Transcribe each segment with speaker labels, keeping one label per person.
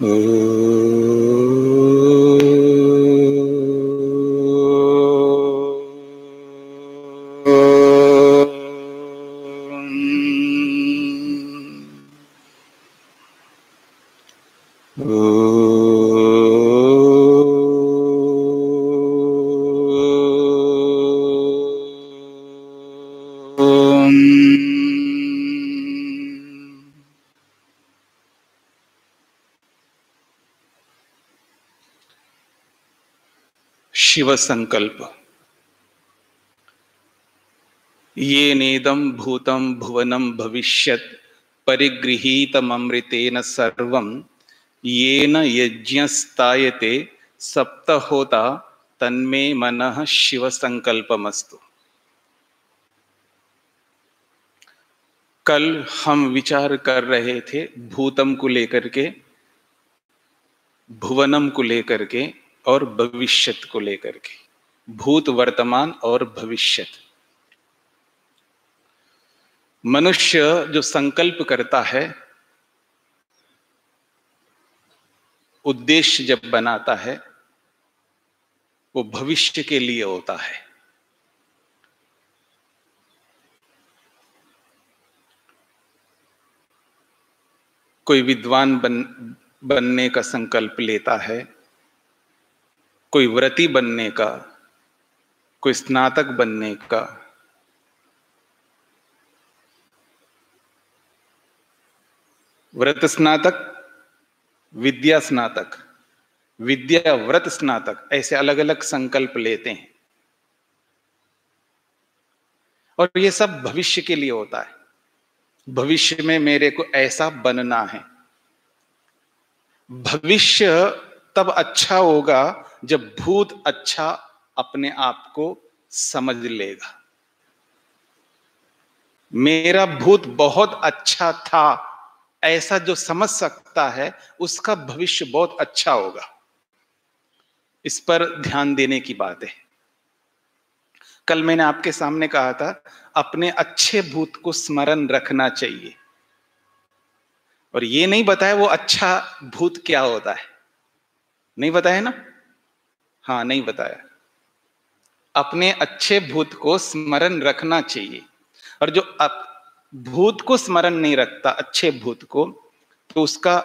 Speaker 1: Oh. Shiv संकल्प। ये नेदम भूतम भुवनम भविष्यत परिगृहीतमृतेन सर्वं। येन यज्ञस्तायते सप्त होता तन्मे मन शिव संकल्पमस्तु। कल हम विचार कर रहे थे, भूतम को लेकर के, भुवनम को लेकर के। और भविष्यत को लेकर के। भूत वर्तमान और भविष्यत। मनुष्य जो संकल्प करता है, उद्देश्य जब बनाता है, वो भविष्य के लिए होता है। कोई विद्वान बन, बनने का संकल्प लेता है कोई व्रती बनने का, कोई स्नातक बनने का। व्रत स्नातक, विद्या स्नातक, विद्या व्रत स्नातक, ऐसे अलग अलग संकल्प लेते हैं। और ये सब भविष्य के लिए होता है। भविष्य में मेरे को ऐसा बनना है। भविष्य तब अच्छा होगा जब भूत अच्छा अपने आप को समझ लेगा। मेरा भूत बहुत अच्छा था, ऐसा जो समझ सकता है, उसका भविष्य बहुत अच्छा होगा। इस पर ध्यान देने की बात है। कल मैंने आपके सामने कहा था, अपने अच्छे भूत को स्मरण रखना चाहिए। और ये नहीं बताया वो अच्छा भूत क्या होता है। नहीं बताया ना? हाँ नहीं बताया। अपने अच्छे भूत को स्मरण रखना चाहिए। और जो अप, भूत को स्मरण नहीं रखता, अच्छे भूत को तो उसका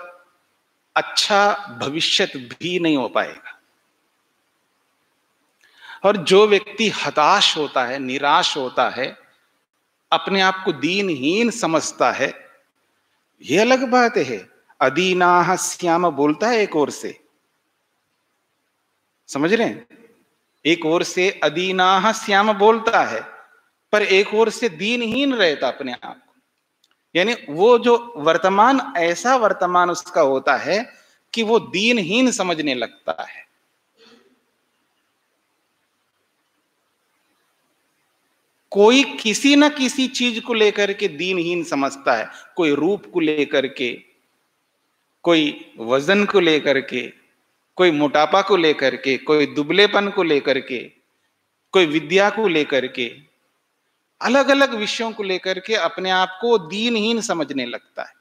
Speaker 1: अच्छा भविष्य भी नहीं हो पाएगा। और जो व्यक्ति हताश होता है, निराश होता है, अपने आप को दीनहीन समझता है यह अलग बात है। अदीना श्याम बोलता है एक ओर से समझ रहे हैं? एक ओर से अदीना श्याम बोलता है, पर एक ओर से दीनहीन रहता अपने आप। यानी वो जो वर्तमान, ऐसा वर्तमान उसका होता है कि वो दीनहीन समझने लगता है। कोई किसी न किसी चीज़ को लेकर के दीनहीन समझता है। कोई रूप को लेकर के, कोई वज़न को लेकर के कोई मोटापा को लेकर के, कोई दुबलेपन को लेकर के, कोई विद्या को लेकर के अलग अलग विषयों को लेकर के अपने आप को दीनहीन समझने लगता है।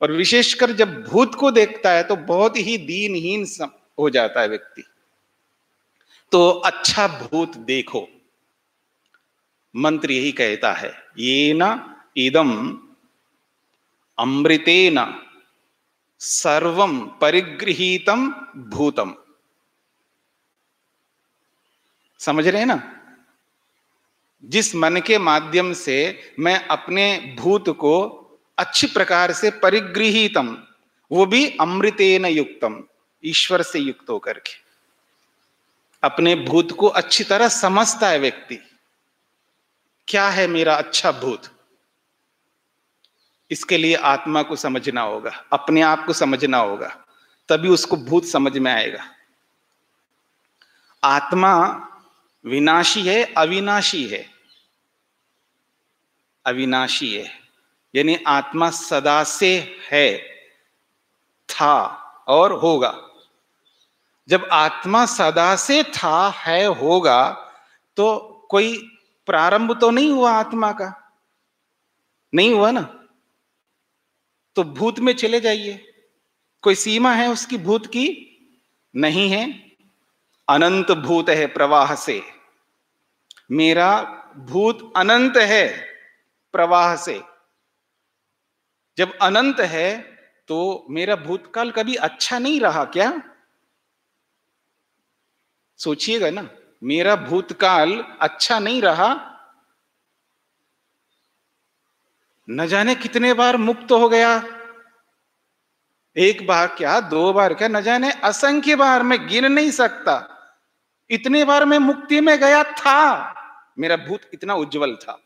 Speaker 1: और विशेषकर जब भूत को देखता है तो बहुत ही दीनहीन हो जाता है व्यक्ति। तो अच्छा भूत देखो, मंत्र यही कहता है ये न इदम अमृतेन। सर्वम परिगृहीतम भूतम। समझ रहे हैं ना? जिस मन के माध्यम से मैं अपने भूत को अच्छी प्रकार से परिगृहितम, वो भी अमृतेन युक्तम, ईश्वर से युक्त होकर के। अपने भूत को अच्छी तरह समझता है व्यक्ति। क्या है मेरा अच्छा भूत? इसके लिए आत्मा को समझना होगा, अपने आप को समझना होगा, तभी उसको भूत समझ में आएगा। आत्मा विनाशी है, अविनाशी है। अविनाशी है, यानी आत्मा सदा से है, था और होगा। जब आत्मा सदा से था, है, होगा तो कोई प्रारंभ तो नहीं हुआ आत्मा का? नहीं हुआ ना? तो भूत में चले जाइए। कोई सीमा है उसकी भूत की? नहीं है। अनंत भूत है प्रवाह से। मेरा भूत अनंत है प्रवाह से। जब अनंत है तो मेरा भूतकाल कभी अच्छा नहीं रहा क्या? सोचिएगा ना, मेरा भूतकाल अच्छा नहीं रहा न जाने कितने बार मुक्त हो गया। एक बार क्या, दो बार क्या, न जाने असंख्य बार मैं गिन नहीं सकता। इतने बार मैं मुक्ति में गया था। मेरा भूत इतना उज्जवल था।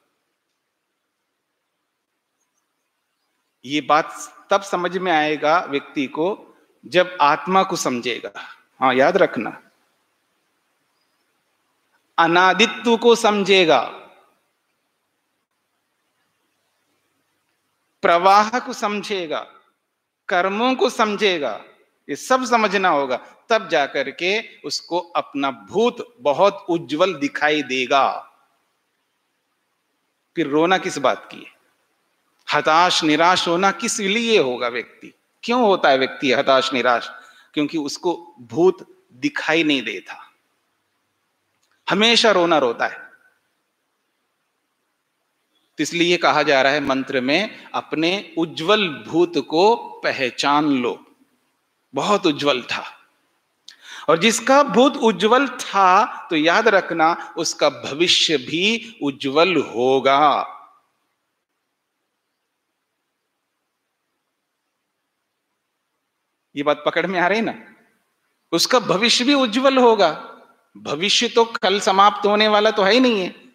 Speaker 1: ये बात तब समझ में आएगा व्यक्ति को जब आत्मा को समझेगा। हाँ याद रखना। अनादित्व को समझेगा। प्रवाह को समझेगा कर्मों को समझेगा, ये सब समझना होगा, तब जाकर के उसको अपना भूत बहुत उज्जवल दिखाई देगा। फिर रोना किस बात की है? हताश निराश होना किस लिए होगा व्यक्ति? क्यों होता है व्यक्ति हताश निराश? क्योंकि उसको भूत दिखाई नहीं देता। हमेशा रोना रोता है। तो इसलिए कहा जा रहा है मंत्र में, अपने उज्जवल भूत को पहचान लो। बहुत उज्जवल था। और जिसका भूत उज्जवल था तो याद रखना, उसका भविष्य भी उज्जवल होगा। ये बात पकड़ में आ रही ना? उसका भविष्य भी उज्जवल होगा। भविष्य तो कल समाप्त होने वाला तो है ही नहीं है।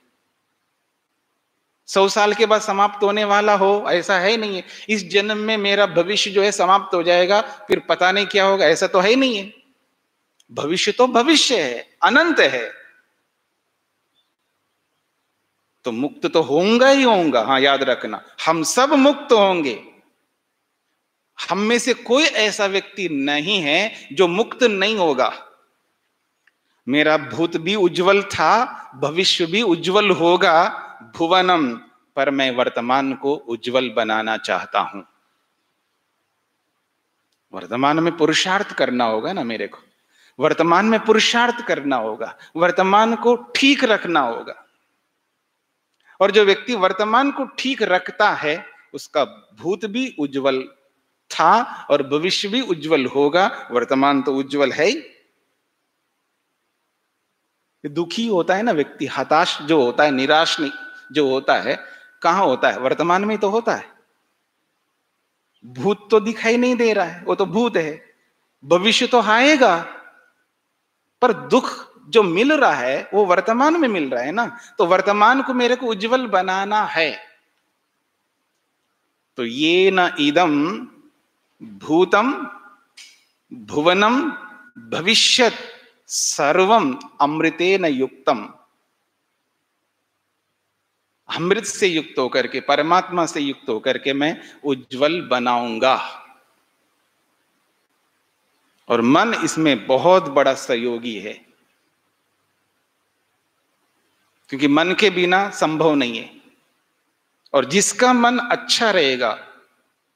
Speaker 1: सौ साल के बाद समाप्त होने वाला हो, ऐसा है नहीं है। इस जन्म में मेरा भविष्य जो है समाप्त हो जाएगा, फिर पता नहीं क्या होगा, ऐसा तो है नहीं है। भविष्य तो भविष्य है, अनंत है। तो मुक्त तो होगा ही होगा हाँ याद रखना। हम सब मुक्त होंगे। हम में से कोई ऐसा व्यक्ति नहीं है जो मुक्त नहीं होगा। मेरा भूत भी उज्जवल था, भविष्य भी उज्जवल होगा। भुवनम पर मैं वर्तमान को उज्जवल बनाना चाहता हूँ। वर्तमान में पुरुषार्थ करना होगा ना मेरे को? वर्तमान में पुरुषार्थ करना होगा, वर्तमान को ठीक रखना होगा। और जो व्यक्ति वर्तमान को ठीक रखता है, उसका भूत भी उज्जवल था और भविष्य भी उज्जवल होगा, वर्तमान तो उज्जवल है ही। दुखी होता है ना व्यक्ति, हताश जो होता है, निराश नहीं। जो होता है, कहाँ होता है? वर्तमान में तो होता है। भूत तो दिखाई नहीं दे रहा है, वो तो भूत है। भविष्य तो आएगा, पर दुख जो मिल रहा है, वो वर्तमान में मिल रहा है ना। तो वर्तमान को मेरे को उज्जवल बनाना है। तो ये न इदम भूतम भुवनम भविष्यत सर्वम अमृते न युक्तम। अमृत से युक्त होकर के, परमात्मा से युक्त होकर के मैं उज्जवल बनाऊँगा। और मन इसमें बहुत बड़ा सहयोगी है। क्योंकि मन के बिना संभव नहीं है। और जिसका मन अच्छा रहेगा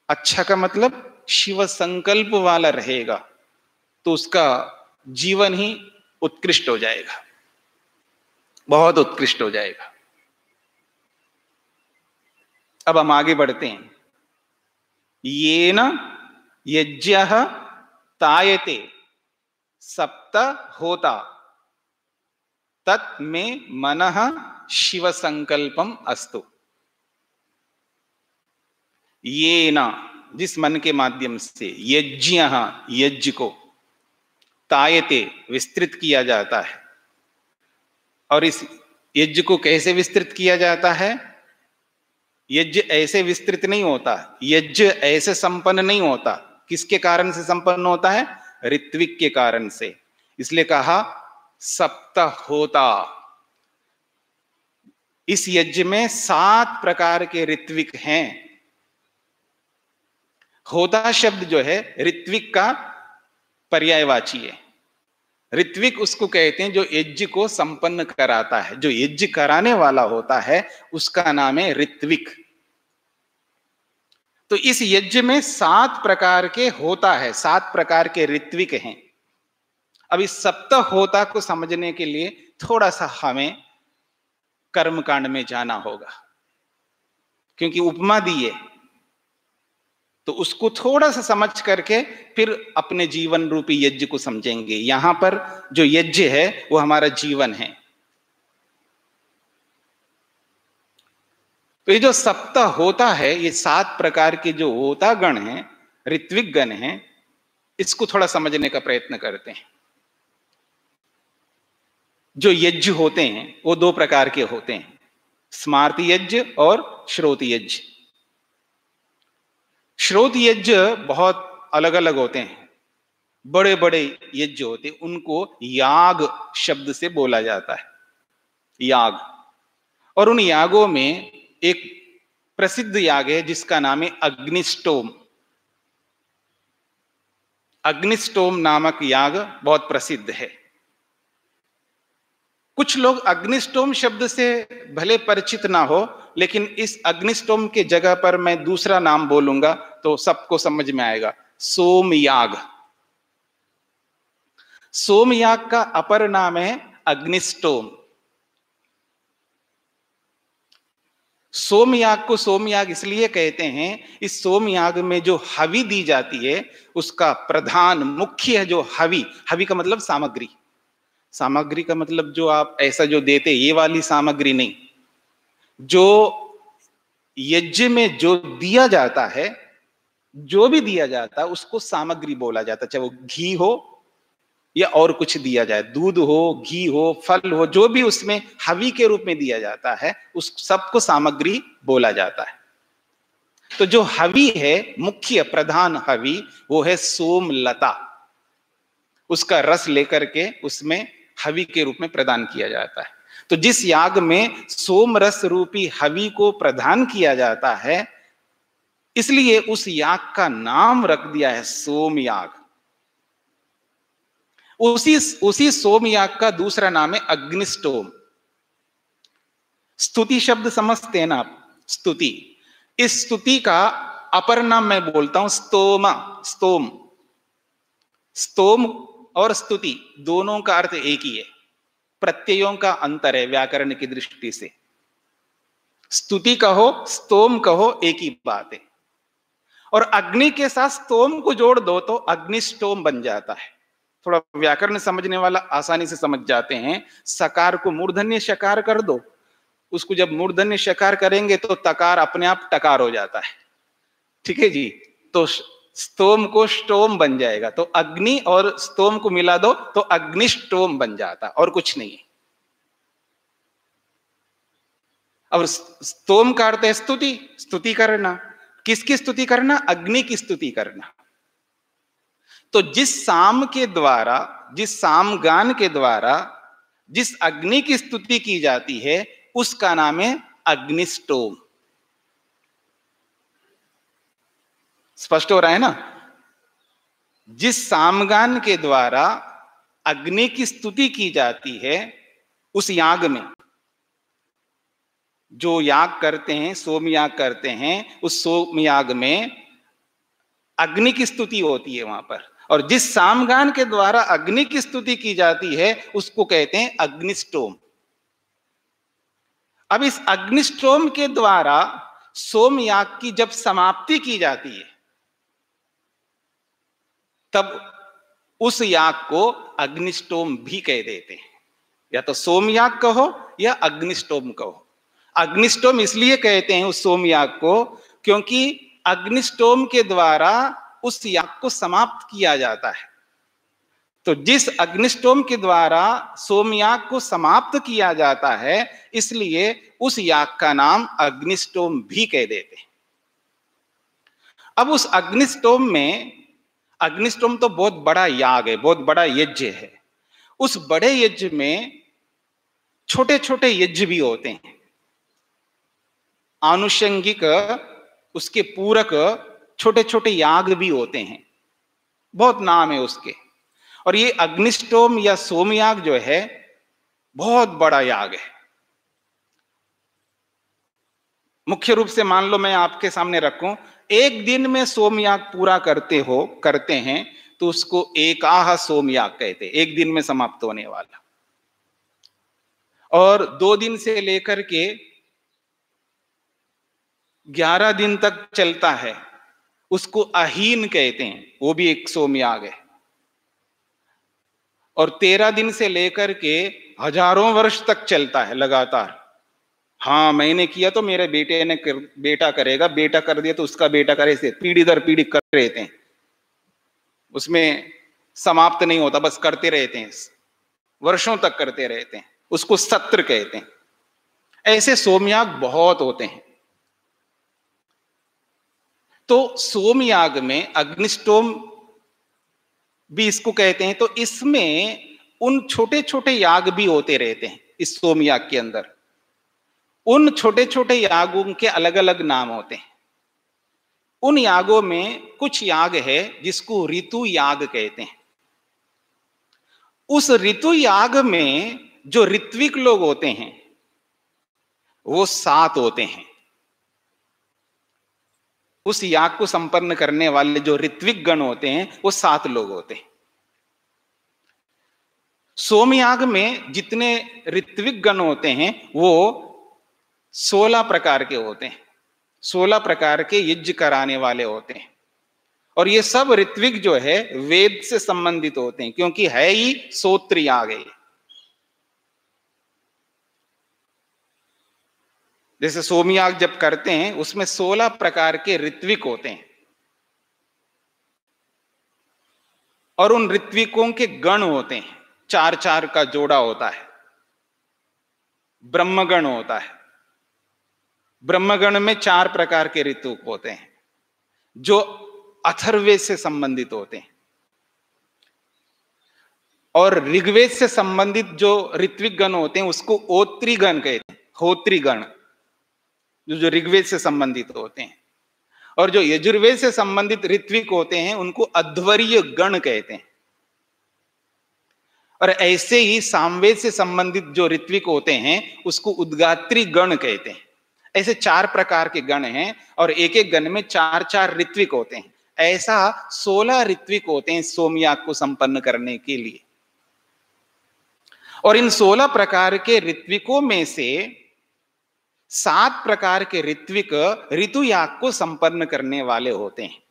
Speaker 1: अच्छा का मतलब शिव संकल्प वाला रहेगा तो उसका जीवन ही उत्कृष्ट हो जाएगा। बहुत उत्कृष्ट हो जाएगा। अब हम आगे बढ़ते हैं। ये न यज्ञ तायते, सप्त होता। तत् में मन शिव संकल्पम अस्तु। ये न जिस मन के माध्यम से यज्ञ यज्ञ को तायते विस्तृत किया जाता है। और इस यज्ञ को कैसे विस्तृत किया जाता है? यज्ञ ऐसे विस्तृत नहीं होता। यज्ञ ऐसे संपन्न नहीं होता। किसके कारण से संपन्न होता है? ऋत्विक के कारण से। इसलिए कहा, सप्त होता। इस यज्ञ में सात प्रकार के ऋत्विक हैं। होता शब्द जो है, ऋत्विक का पर्यायवाची है। ऋत्विक उसको कहते हैं जो यज्ञ को संपन्न कराता है, जो यज्ञ कराने वाला होता है, उसका नाम है ऋत्विक। तो इस यज्ञ में सात प्रकार के होता है, सात प्रकार के ऋत्विक हैं। अब इस सप्तह होता को समझने के लिए थोड़ा सा हमें कर्मकांड में जाना होगा, क्योंकि उपमा दी है। तो उसको थोड़ा सा समझ करके फिर अपने जीवन रूपी यज्ञ को समझेंगे। यहाँ पर जो यज्ञ है, वो हमारा जीवन है। तो ये जो सप्ताह होता है, ये सात प्रकार के जो होता गण है ऋत्विक गण है, इसको थोड़ा समझने का प्रयत्न करते हैं। जो यज्ञ होते हैं, वो दो प्रकार के होते हैं, स्मार्त यज्ञ और श्रोत यज्ञ। श्रोत यज्ञ बहुत अलग अलग होते हैं। बड़े बड़े यज्ञ होते हैं, उनको याग शब्द से बोला जाता है। याग। और उन यागों में एक प्रसिद्ध याग है, जिसका नाम है अग्निस्टोम अग्निस्टोम नामक याग बहुत प्रसिद्ध है। कुछ लोग अग्निस्टोम शब्द से भले परिचित ना हो, लेकिन इस अग्निस्टोम के जगह पर मैं दूसरा नाम बोलूँगा तो सबको समझ में आएगा, सोमयाग। सोमयाग का अपर नाम है अग्निस्टोम सोमयाग को सोमयाग इसलिए कहते हैं, इस सोमयाग में जो हवि दी जाती है, उसका प्रधान मुख्य है जो हवि। हवि का मतलब सामग्री। सामग्री का मतलब जो आप ऐसा जो देते, ये वाली सामग्री नहीं। जो यज्ञ में जो दिया जाता है, जो भी दिया जाता है उसको सामग्री बोला जाता, चाहे वो घी हो या और कुछ दिया जाए। दूध हो, घी हो, फल हो, जो भी उसमें हवी के रूप में दिया जाता है, उस सबको सामग्री बोला जाता है। तो जो हवी है, मुख्य प्रधान हवी, वो है सोमलता। उसका रस लेकर के उसमें हवि के रूप में प्रदान किया जाता है। तो जिस याग में सोम रस रूपी हवि को प्रदान किया जाता है, इसलिए उस याग का नाम रख दिया है सोम याग। उसी उसी सोम याग का दूसरा नाम है अग्निस्टोम स्तुति शब्द समझते हैं ना आप? स्तुति। इस स्तुति का अपर नाम मैं बोलता हूँ स्तोमा, स्तोम। स्तोम और स्तुति दोनों का अर्थ एक ही है। प्रत्ययों का अंतर है व्याकरण की दृष्टि से। स्तुति कहो, स्तोम कहो, एक ही बात है। और अग्नि के साथ स्तोम को जोड़ दो तो अग्निस्टोम बन जाता है। थोड़ा व्याकरण समझने वाला आसानी से समझ जाते हैं। सकार को मूर्धन्य शकार कर दो। उसको जब मूर्धन्य शकार करेंगे तो तकार अपने आप टकार हो जाता है। ठीक है जी? तो स्तोम को स्टोम बन जाएगा। तो अग्नि और स्तोम को मिला दो तो अग्निस्टोम बन जाता, और कुछ नहीं और स्तोम का अर्थ है स्तुति स्तुति करना। किसकी स्तुति करना? अग्नि की स्तुति करना। तो जिस साम के द्वारा, जिस साम गान के द्वारा, जिस अग्नि की स्तुति की जाती है, उसका नाम है अग्निस्टोम स्पष्ट हो रहा है ना? जिस सामगान के द्वारा अग्नि की स्तुति की जाती है, उस याग में, जो याग करते हैं, सोम याग करते हैं, उस सोम याग में अग्नि की स्तुति होती है वहाँ पर। और जिस सामगान के द्वारा अग्नि की स्तुति की जाती है, उसको कहते हैं अग्निस्टोम अब इस अग्निस्टोम के द्वारा सोम याग की जब समाप्ति की जाती है तब उस याग को अग्निस्टोम भी कह देते हैं। या तो सोमयाग कहो या अग्निस्टोम कहो। अग्निस्टोम इसलिए कहते हैं उस सोमयाग को क्योंकि अग्निस्टोम के द्वारा उस याग को समाप्त किया जाता है। तो जिस अग्निस्टोम के द्वारा सोमयाग को समाप्त किया जाता है, इसलिए उस याग का नाम अग्निस्टोम भी कह देते हैं। अब उस अग्निस्टोम में अग्निष्टोम तो बहुत बड़ा याग है, बहुत बड़ा यज्ञ है। उस बड़े यज्ञ में छोटे छोटे यज्ञ भी होते हैं। आनुषंगिक, उसके पूरक छोटे छोटे याग भी होते हैं। बहुत नाम है उसके। और ये अग्निस्टोम या सोमयाग जो है, बहुत बड़ा याग है। मुख्य रूप से मान लो मैं आपके सामने रखूँ एक दिन में सोमयाग पूरा करते हो, करते हैं तो उसको एकाह सोमयाग कहते एक दिन में समाप्त होने वाला। और दो दिन से लेकर के ग्यारह दिन तक चलता है, उसको अहीन कहते हैं। वो भी एक सोमयाग है। और तेरह दिन से लेकर के हज़ारों वर्ष तक चलता है, लगातार। हाँ मैंने किया तो मेरे बेटे ने कर, बेटा करेगा बेटा कर दिया तो उसका बेटा करे से पीढ़ी दर पीढ़ी कर रहते हैं। उसमें समाप्त नहीं होता बस करते रहते हैं वर्षों तक करते रहते हैं उसको सत्र कहते हैं। ऐसे सोमयाग बहुत होते हैं। तो सोमयाग में अग्निस्टोम भी इसको कहते हैं तो इसमें उन छोटे छोटे याग भी होते रहते हैं इस सोमयाग के अंदर। उन छोटे छोटे यागों के अलग अलग नाम होते हैं। उन यागों में कुछ याग है जिसको ऋतु याग कहते हैं। उस ऋतु याग में जो ऋत्विक लोग होते हैं, वो सात होते हैं। उस याग को संपन्न करने वाले जो ऋत्विक गण होते हैं, वो सात लोग होते हैं। सोमयाग में जितने ऋत्विक गण होते हैं, वो सोलह प्रकार के होते हैं। सोलह प्रकार के यज्ञ कराने वाले होते हैं। और ये सब ऋत्विक जो है, वेद से संबंधित होते हैं, क्योंकि है ही सोत्र याग है जैसे सोमयाग जब करते हैं, उसमें सोलह प्रकार के ऋत्विक होते हैं। और उन ऋत्विकों के गण होते हैं। चार चार का जोड़ा होता है। ब्रह्मगण होता है। ब्रह्मगण में चार प्रकार के ऋतु होते हैं, जो अथर्वेद से संबंधित होते हैं। और ऋग्वेद से संबंधित जो ऋत्विक गण होते हैं, उसको ओत्री गण कहते हैं होत्री गण जो जो ऋग्वेद से संबंधित होते हैं। और जो यजुर्वेद से संबंधित ऋत्विक होते हैं, उनको अध्वर्य गण कहते हैं। और ऐसे ही सामवेद से संबंधित जो ऋत्विक होते हैं, उसको उद्गात्री गण कहते हैं। ऐसे चार प्रकार के गण हैं और एक एक गण में चार चार ऋत्विक होते हैं। ऐसा सोलह ऋत्विक होते हैं सोमयाग को संपन्न करने के लिए। और इन सोलह प्रकार के ऋत्विकों में से सात प्रकार के ऋत्विक ऋतु याग को संपन्न करने वाले होते हैं।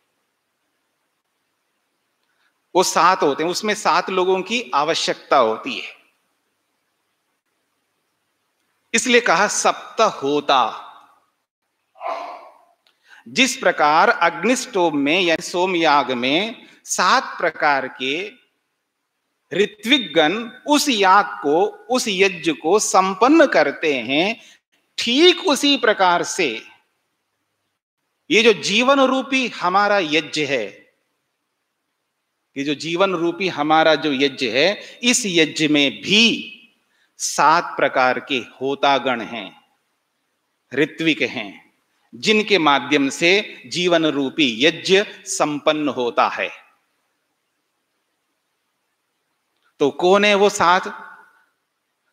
Speaker 1: वो सात होते हैं, उसमें सात लोगों की आवश्यकता होती है। इसलिए कहा सप्त होता। जिस प्रकार अग्निस्टोम में या सोमयाग में सात प्रकार के ऋत्विक गण उस याग को, उस यज्ञ को संपन्न करते हैं, ठीक उसी प्रकार से ये जो जीवन रूपी हमारा यज्ञ है, ये जो जीवन रूपी हमारा जो यज्ञ है, इस यज्ञ में भी सात प्रकार के होतागण हैं, ऋत्विक हैं। जिनके माध्यम से जीवन रूपी यज्ञ संपन्न होता है। तो कौन है वो सात?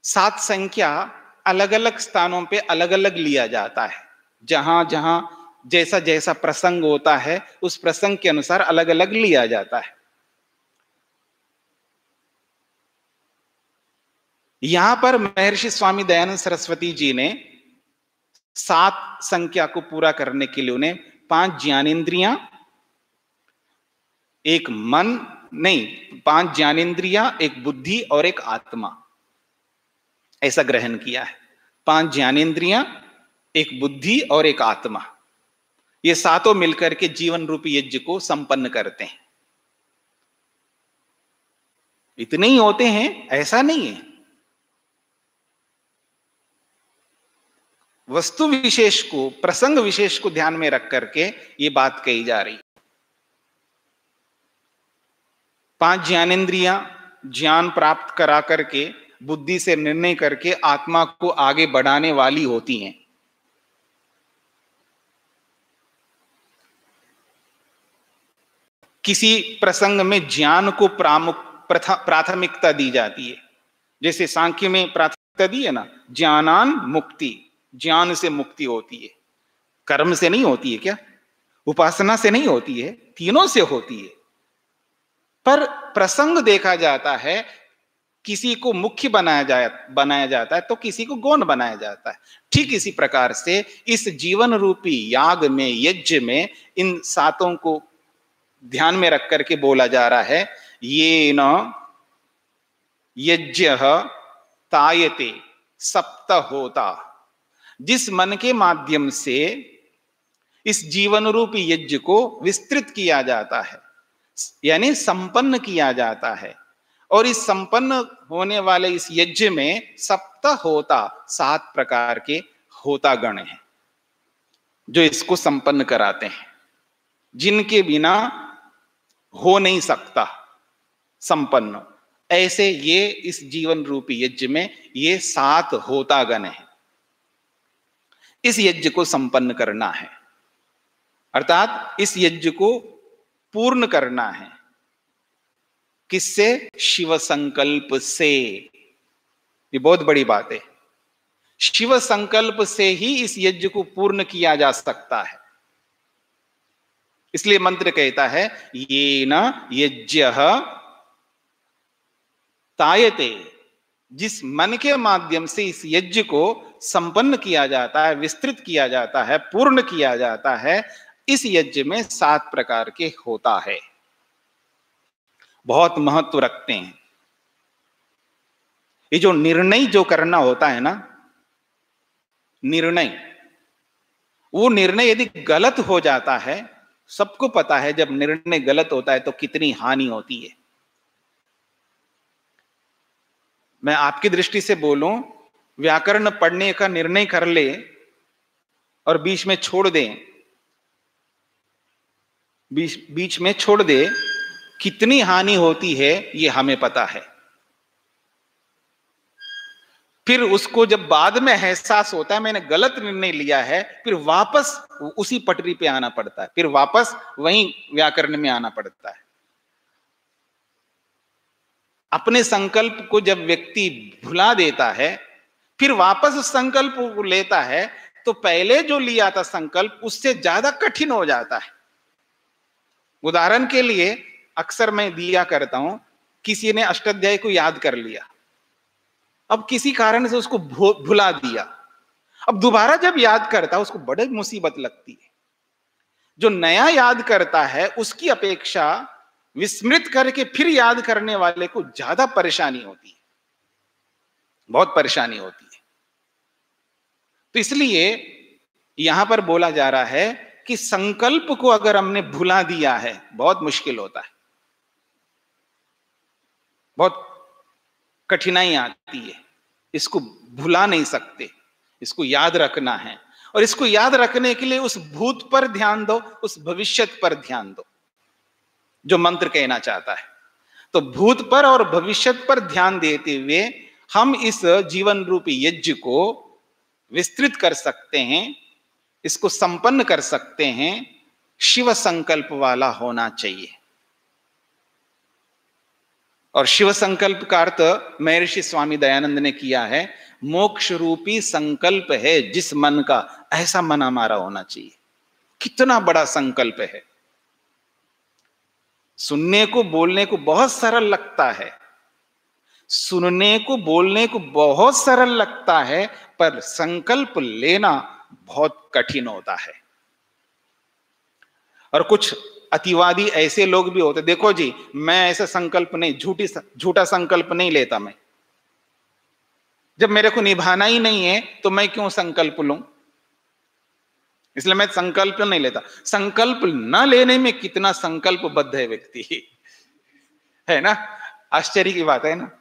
Speaker 1: सात संख्या अलग अलग स्थानों पे अलग अलग लिया जाता है। जहाँ जहाँ जैसा जैसा प्रसंग होता है, उस प्रसंग के अनुसार अलग अलग लिया जाता है। यहाँ पर महर्षि स्वामी दयानंद सरस्वती जी ने सात संख्या को पूरा करने के लिए उन्हें पाँच ज्ञानेन्द्रिया एक मन, नहीं, पाँच ज्ञानेन्द्रिया एक बुद्धि और एक आत्मा। ऐसा ग्रहण किया है। पाँच ज्ञानेन्द्रिया एक बुद्धि और एक आत्मा। ये सातों मिलकर के जीवन रूपी यज्ञ को संपन्न करते हैं। इतने ही होते हैं, ऐसा नहीं है। वस्तु विशेष को, प्रसंग विशेष को ध्यान में रख करके ये बात कही जा रही। पाँच ज्ञानेन्द्रिया ज्ञान प्राप्त करा करके, बुद्धि से निर्णय करके आत्मा को आगे बढ़ाने वाली होती हैं। किसी प्रसंग में ज्ञान को प्रामुख प्राथमिकता दी जाती है। जैसे सांख्य में प्राथमिकता दी है ना, ज्ञानान मुक्ति। ज्ञान से मुक्ति होती है। कर्म से नहीं होती है क्या? उपासना से नहीं होती है, तीनों से होती है। पर प्रसंग देखा जाता है, किसी को मुख्य बनाया जाए बनाया जाता है तो किसी को गौण बनाया जाता है। ठीक इसी प्रकार से इस जीवन रूपी याग में, यज्ञ में, इन सातों को ध्यान में रख करके बोला जा रहा है, ये न यज्ञ तायते सप्त होता। जिस मन के माध्यम से इस जीवन रूपी यज्ञ को विस्तृत किया जाता है, यानी संपन्न किया जाता है। और इस संपन्न होने वाले इस यज्ञ में सप्त होता, सात प्रकार के होता गण हैं, जो इसको संपन्न कराते हैं। जिनके बिना हो नहीं सकता संपन्न। ऐसे ये इस जीवन रूपी यज्ञ में ये सात होता गण है। इस यज्ञ को संपन्न करना है। अर्थात इस यज्ञ को पूर्ण करना है। किससे? शिव संकल्प से। ये बहुत बड़ी बात है। शिव संकल्प से ही इस यज्ञ को पूर्ण किया जा सकता है। इसलिए मंत्र कहता है ये न यज्ञ तायते। जिस मन के माध्यम से इस यज्ञ को संपन्न किया जाता है, विस्तृत किया जाता है, पूर्ण किया जाता है, इस यज्ञ में सात प्रकार के होता है। बहुत महत्व रखते हैं। ये जो निर्णय जो करना होता है ना, निर्णय, वो निर्णय यदि गलत हो जाता है, सबको पता है जब निर्णय गलत होता है तो कितनी हानि होती है। मैं आपकी दृष्टि से बोलूँ, व्याकरण पढ़ने का निर्णय कर ले और बीच में छोड़ दें। बीच बीच में छोड़ दे, कितनी हानि होती है, ये हमें पता है। फिर उसको जब बाद में एहसास होता है, मैंने गलत निर्णय लिया है, फिर वापस उसी पटरी पे आना पड़ता है। फिर वापस वहीं व्याकरण में आना पड़ता है। अपने संकल्प को जब व्यक्ति भुला देता है, फिर वापस उस संकल्प को लेता है तो पहले जो लिया था संकल्प, उससे ज़्यादा कठिन हो जाता है। उदाहरण के लिए अक्सर मैं दिया करता हूँ, किसी ने अष्टाध्याय को याद कर लिया। अब किसी कारण से उसको भुला दिया। अब दोबारा जब याद करता है, उसको बड़ी मुसीबत लगती है। जो नया याद करता है, उसकी अपेक्षा विस्मृत करके फिर याद करने वाले को ज़्यादा परेशानी होती है। बहुत परेशानी होती है। तो इसलिए यहाँ पर बोला जा रहा है कि संकल्प को अगर हमने भुला दिया है, बहुत मुश्किल होता है। बहुत कठिनाई आती है। इसको भुला नहीं सकते। इसको याद रखना है। और इसको याद रखने के लिए उस भूत पर ध्यान दो, उस भविष्य पर ध्यान दो। जो मंत्र कहना चाहता है। तो भूत पर और भविष्य पर ध्यान देते हुए हम इस जीवन रूपी यज्ञ को विस्तृत कर सकते हैं, इसको संपन्न कर सकते हैं, शिव संकल्प वाला होना चाहिए। और शिव संकल्प का अर्थ महर्षि स्वामी दयानंद ने किया है, मोक्ष रूपी संकल्प है जिस मन का, ऐसा मन हमारा होना चाहिए। कितना बड़ा संकल्प है। सुनने को, बोलने को बहुत सरल लगता है। सुनने को, बोलने को बहुत सरल लगता है, पर संकल्प लेना बहुत कठिन होता है। और कुछ अतिवादी ऐसे लोग भी होते, देखो जी, मैं ऐसा संकल्प नहीं, झूठी झूठा संकल्प नहीं लेता मैं। जब मेरे को निभाना ही नहीं है तो मैं क्यों संकल्प लू? इसलिए मैं संकल्प नहीं लेता। संकल्प न लेने में कितना संकल्पबद्ध है व्यक्ति। है ना? आश्चर्य की बात है ना?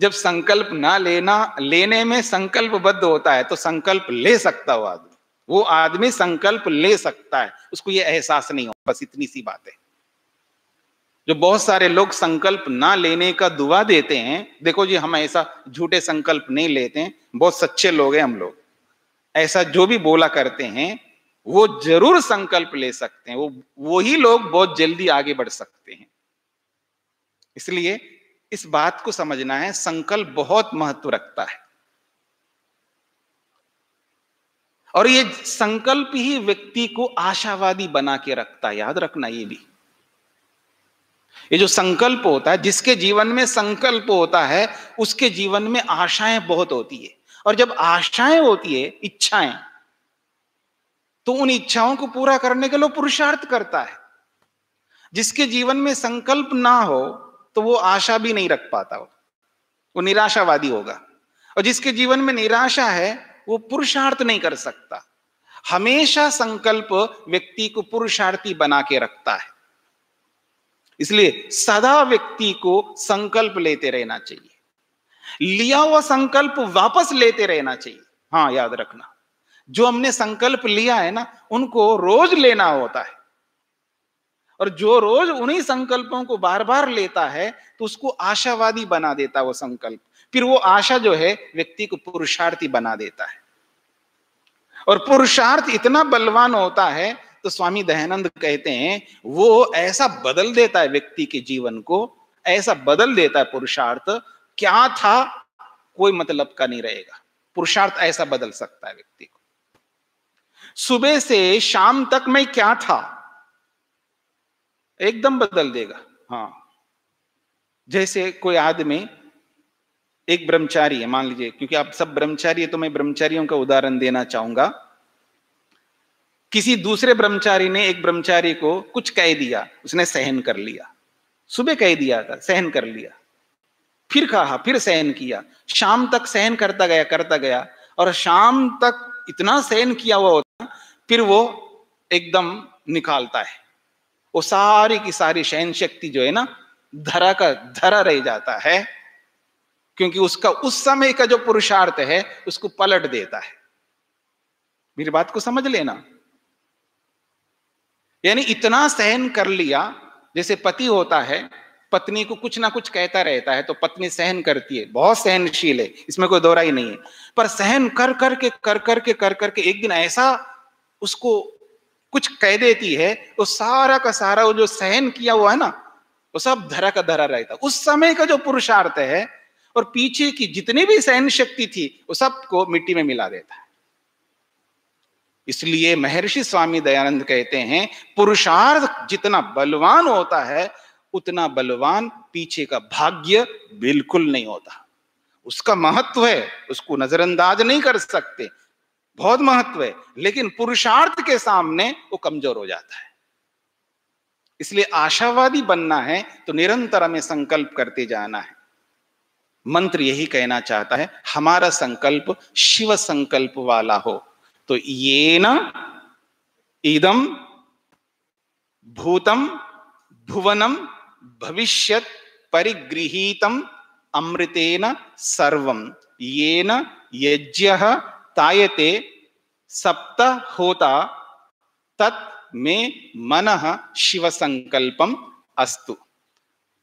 Speaker 1: जब संकल्प ना लेना, लेने में संकल्पबद्ध होता है तो संकल्प ले सकता हो आदमी। वो आदमी संकल्प ले सकता है। उसको ये एहसास नहीं हो, बस इतनी सी बात है। जो बहुत सारे लोग संकल्प ना लेने का दुआ देते हैं, देखो जी, हम ऐसा झूठे संकल्प नहीं लेते हैं। बहुत सच्चे लोग हैं हम लोग। ऐसा जो भी बोला करते हैं वो ज़रूर संकल्प ले सकते हैं। वो वही लोग बहुत जल्दी आगे बढ़ सकते हैं। इसलिए इस बात को समझना है, संकल्प बहुत महत्व रखता है। और ये संकल्प ही व्यक्ति को आशावादी बना के रखता है। याद रखना ये भी। ये जो संकल्प होता है, जिसके जीवन में संकल्प होता है, उसके जीवन में आशाएँ बहुत होती है। और जब आशाएँ होती है, इच्छाएँ तो उन इच्छाओं को पूरा करने के लिए पुरुषार्थ करता है। जिसके जीवन में संकल्प ना हो तो वो आशा भी नहीं रख पाता हो। वो निराशावादी होगा। और जिसके जीवन में निराशा है, वो पुरुषार्थ नहीं कर सकता। हमेशा संकल्प व्यक्ति को पुरुषार्थी बना के रखता है। इसलिए सदा व्यक्ति को संकल्प लेते रहना चाहिए। लिया हुआ संकल्प वापस लेते रहना चाहिए। हाँ याद रखना। जो हमने संकल्प लिया है ना, उनको रोज लेना होता है। और जो रोज उन्हीं संकल्पों को बार बार लेता है तो उसको आशावादी बना देता वो संकल्प। फिर वो आशा जो है, व्यक्ति को पुरुषार्थी बना देता है। और पुरुषार्थ इतना बलवान होता है तो स्वामी दयानंद कहते हैं, वो ऐसा बदल देता है व्यक्ति के जीवन को, ऐसा बदल देता है पुरुषार्थ, क्या था, कोई मतलब का नहीं रहेगा। पुरुषार्थ ऐसा बदल सकता है व्यक्ति को। सुबह से शाम तक मैं क्या था? एकदम बदल देगा। हाँ। जैसे कोई आदमी, एक ब्रह्मचारी है, मान लीजिए, क्योंकि आप सब ब्रह्मचारी है तो मैं ब्रह्मचारियों का उदाहरण देना चाहूँगा। किसी दूसरे ब्रह्मचारी ने एक ब्रह्मचारी को कुछ कह दिया, उसने सहन कर लिया। सुबह कह दिया था सहन कर लिया। फिर कहा, फिर सहन किया। शाम तक सहन करता गया करता गया, और शाम तक इतना सहन किया हुआ फिर वो एकदम निकालता है। वो सारी की सारी सहन शक्ति जो है ना, धरा का धरा रह जाता है, क्योंकि उसका उस समय का जो पुरुषार्थ है, उसको पलट देता है। मेरी बात को समझ लेना। यानी इतना सहन कर लिया, जैसे पति होता है, पत्नी को कुछ ना कुछ कहता रहता है तो पत्नी सहन करती है। बहुत सहनशील है, इसमें कोई दोहरा ही नहीं है। पर सहन कर करके कर कर करके कर करके एक दिन ऐसा उसको कुछ कह देती है तो सारा का सारा वो जो सहन किया हुआ है ना, वो सब धरा का धरा रहता उस समय का जो पुरुषार्थ है और पीछे की जितनी भी सहन शक्ति थी, वो सबको मिट्टी में मिला देता है। इसलिए महर्षि स्वामी दयानंद कहते हैं, पुरुषार्थ जितना बलवान होता है, उतना बलवान पीछे का भाग्य बिल्कुल नहीं होता। उसका महत्व है, उसको नजरअंदाज नहीं कर सकते। बहुत महत्व है, लेकिन पुरुषार्थ के सामने वो कमज़ोर हो जाता है। इसलिए आशावादी बनना है तो निरंतर हमें संकल्प करते जाना है। मंत्र यही कहना चाहता है, हमारा संकल्प शिव संकल्प वाला हो। तो ये न इदम भूतम भुवनम भविष्यत परिगृहीतम अमृतेन सर्वम येन यज्ञ तायते सप्त होता तत् मे मन शिव संकल्पम अस्तु।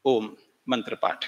Speaker 1: ओम मंत्र पाठ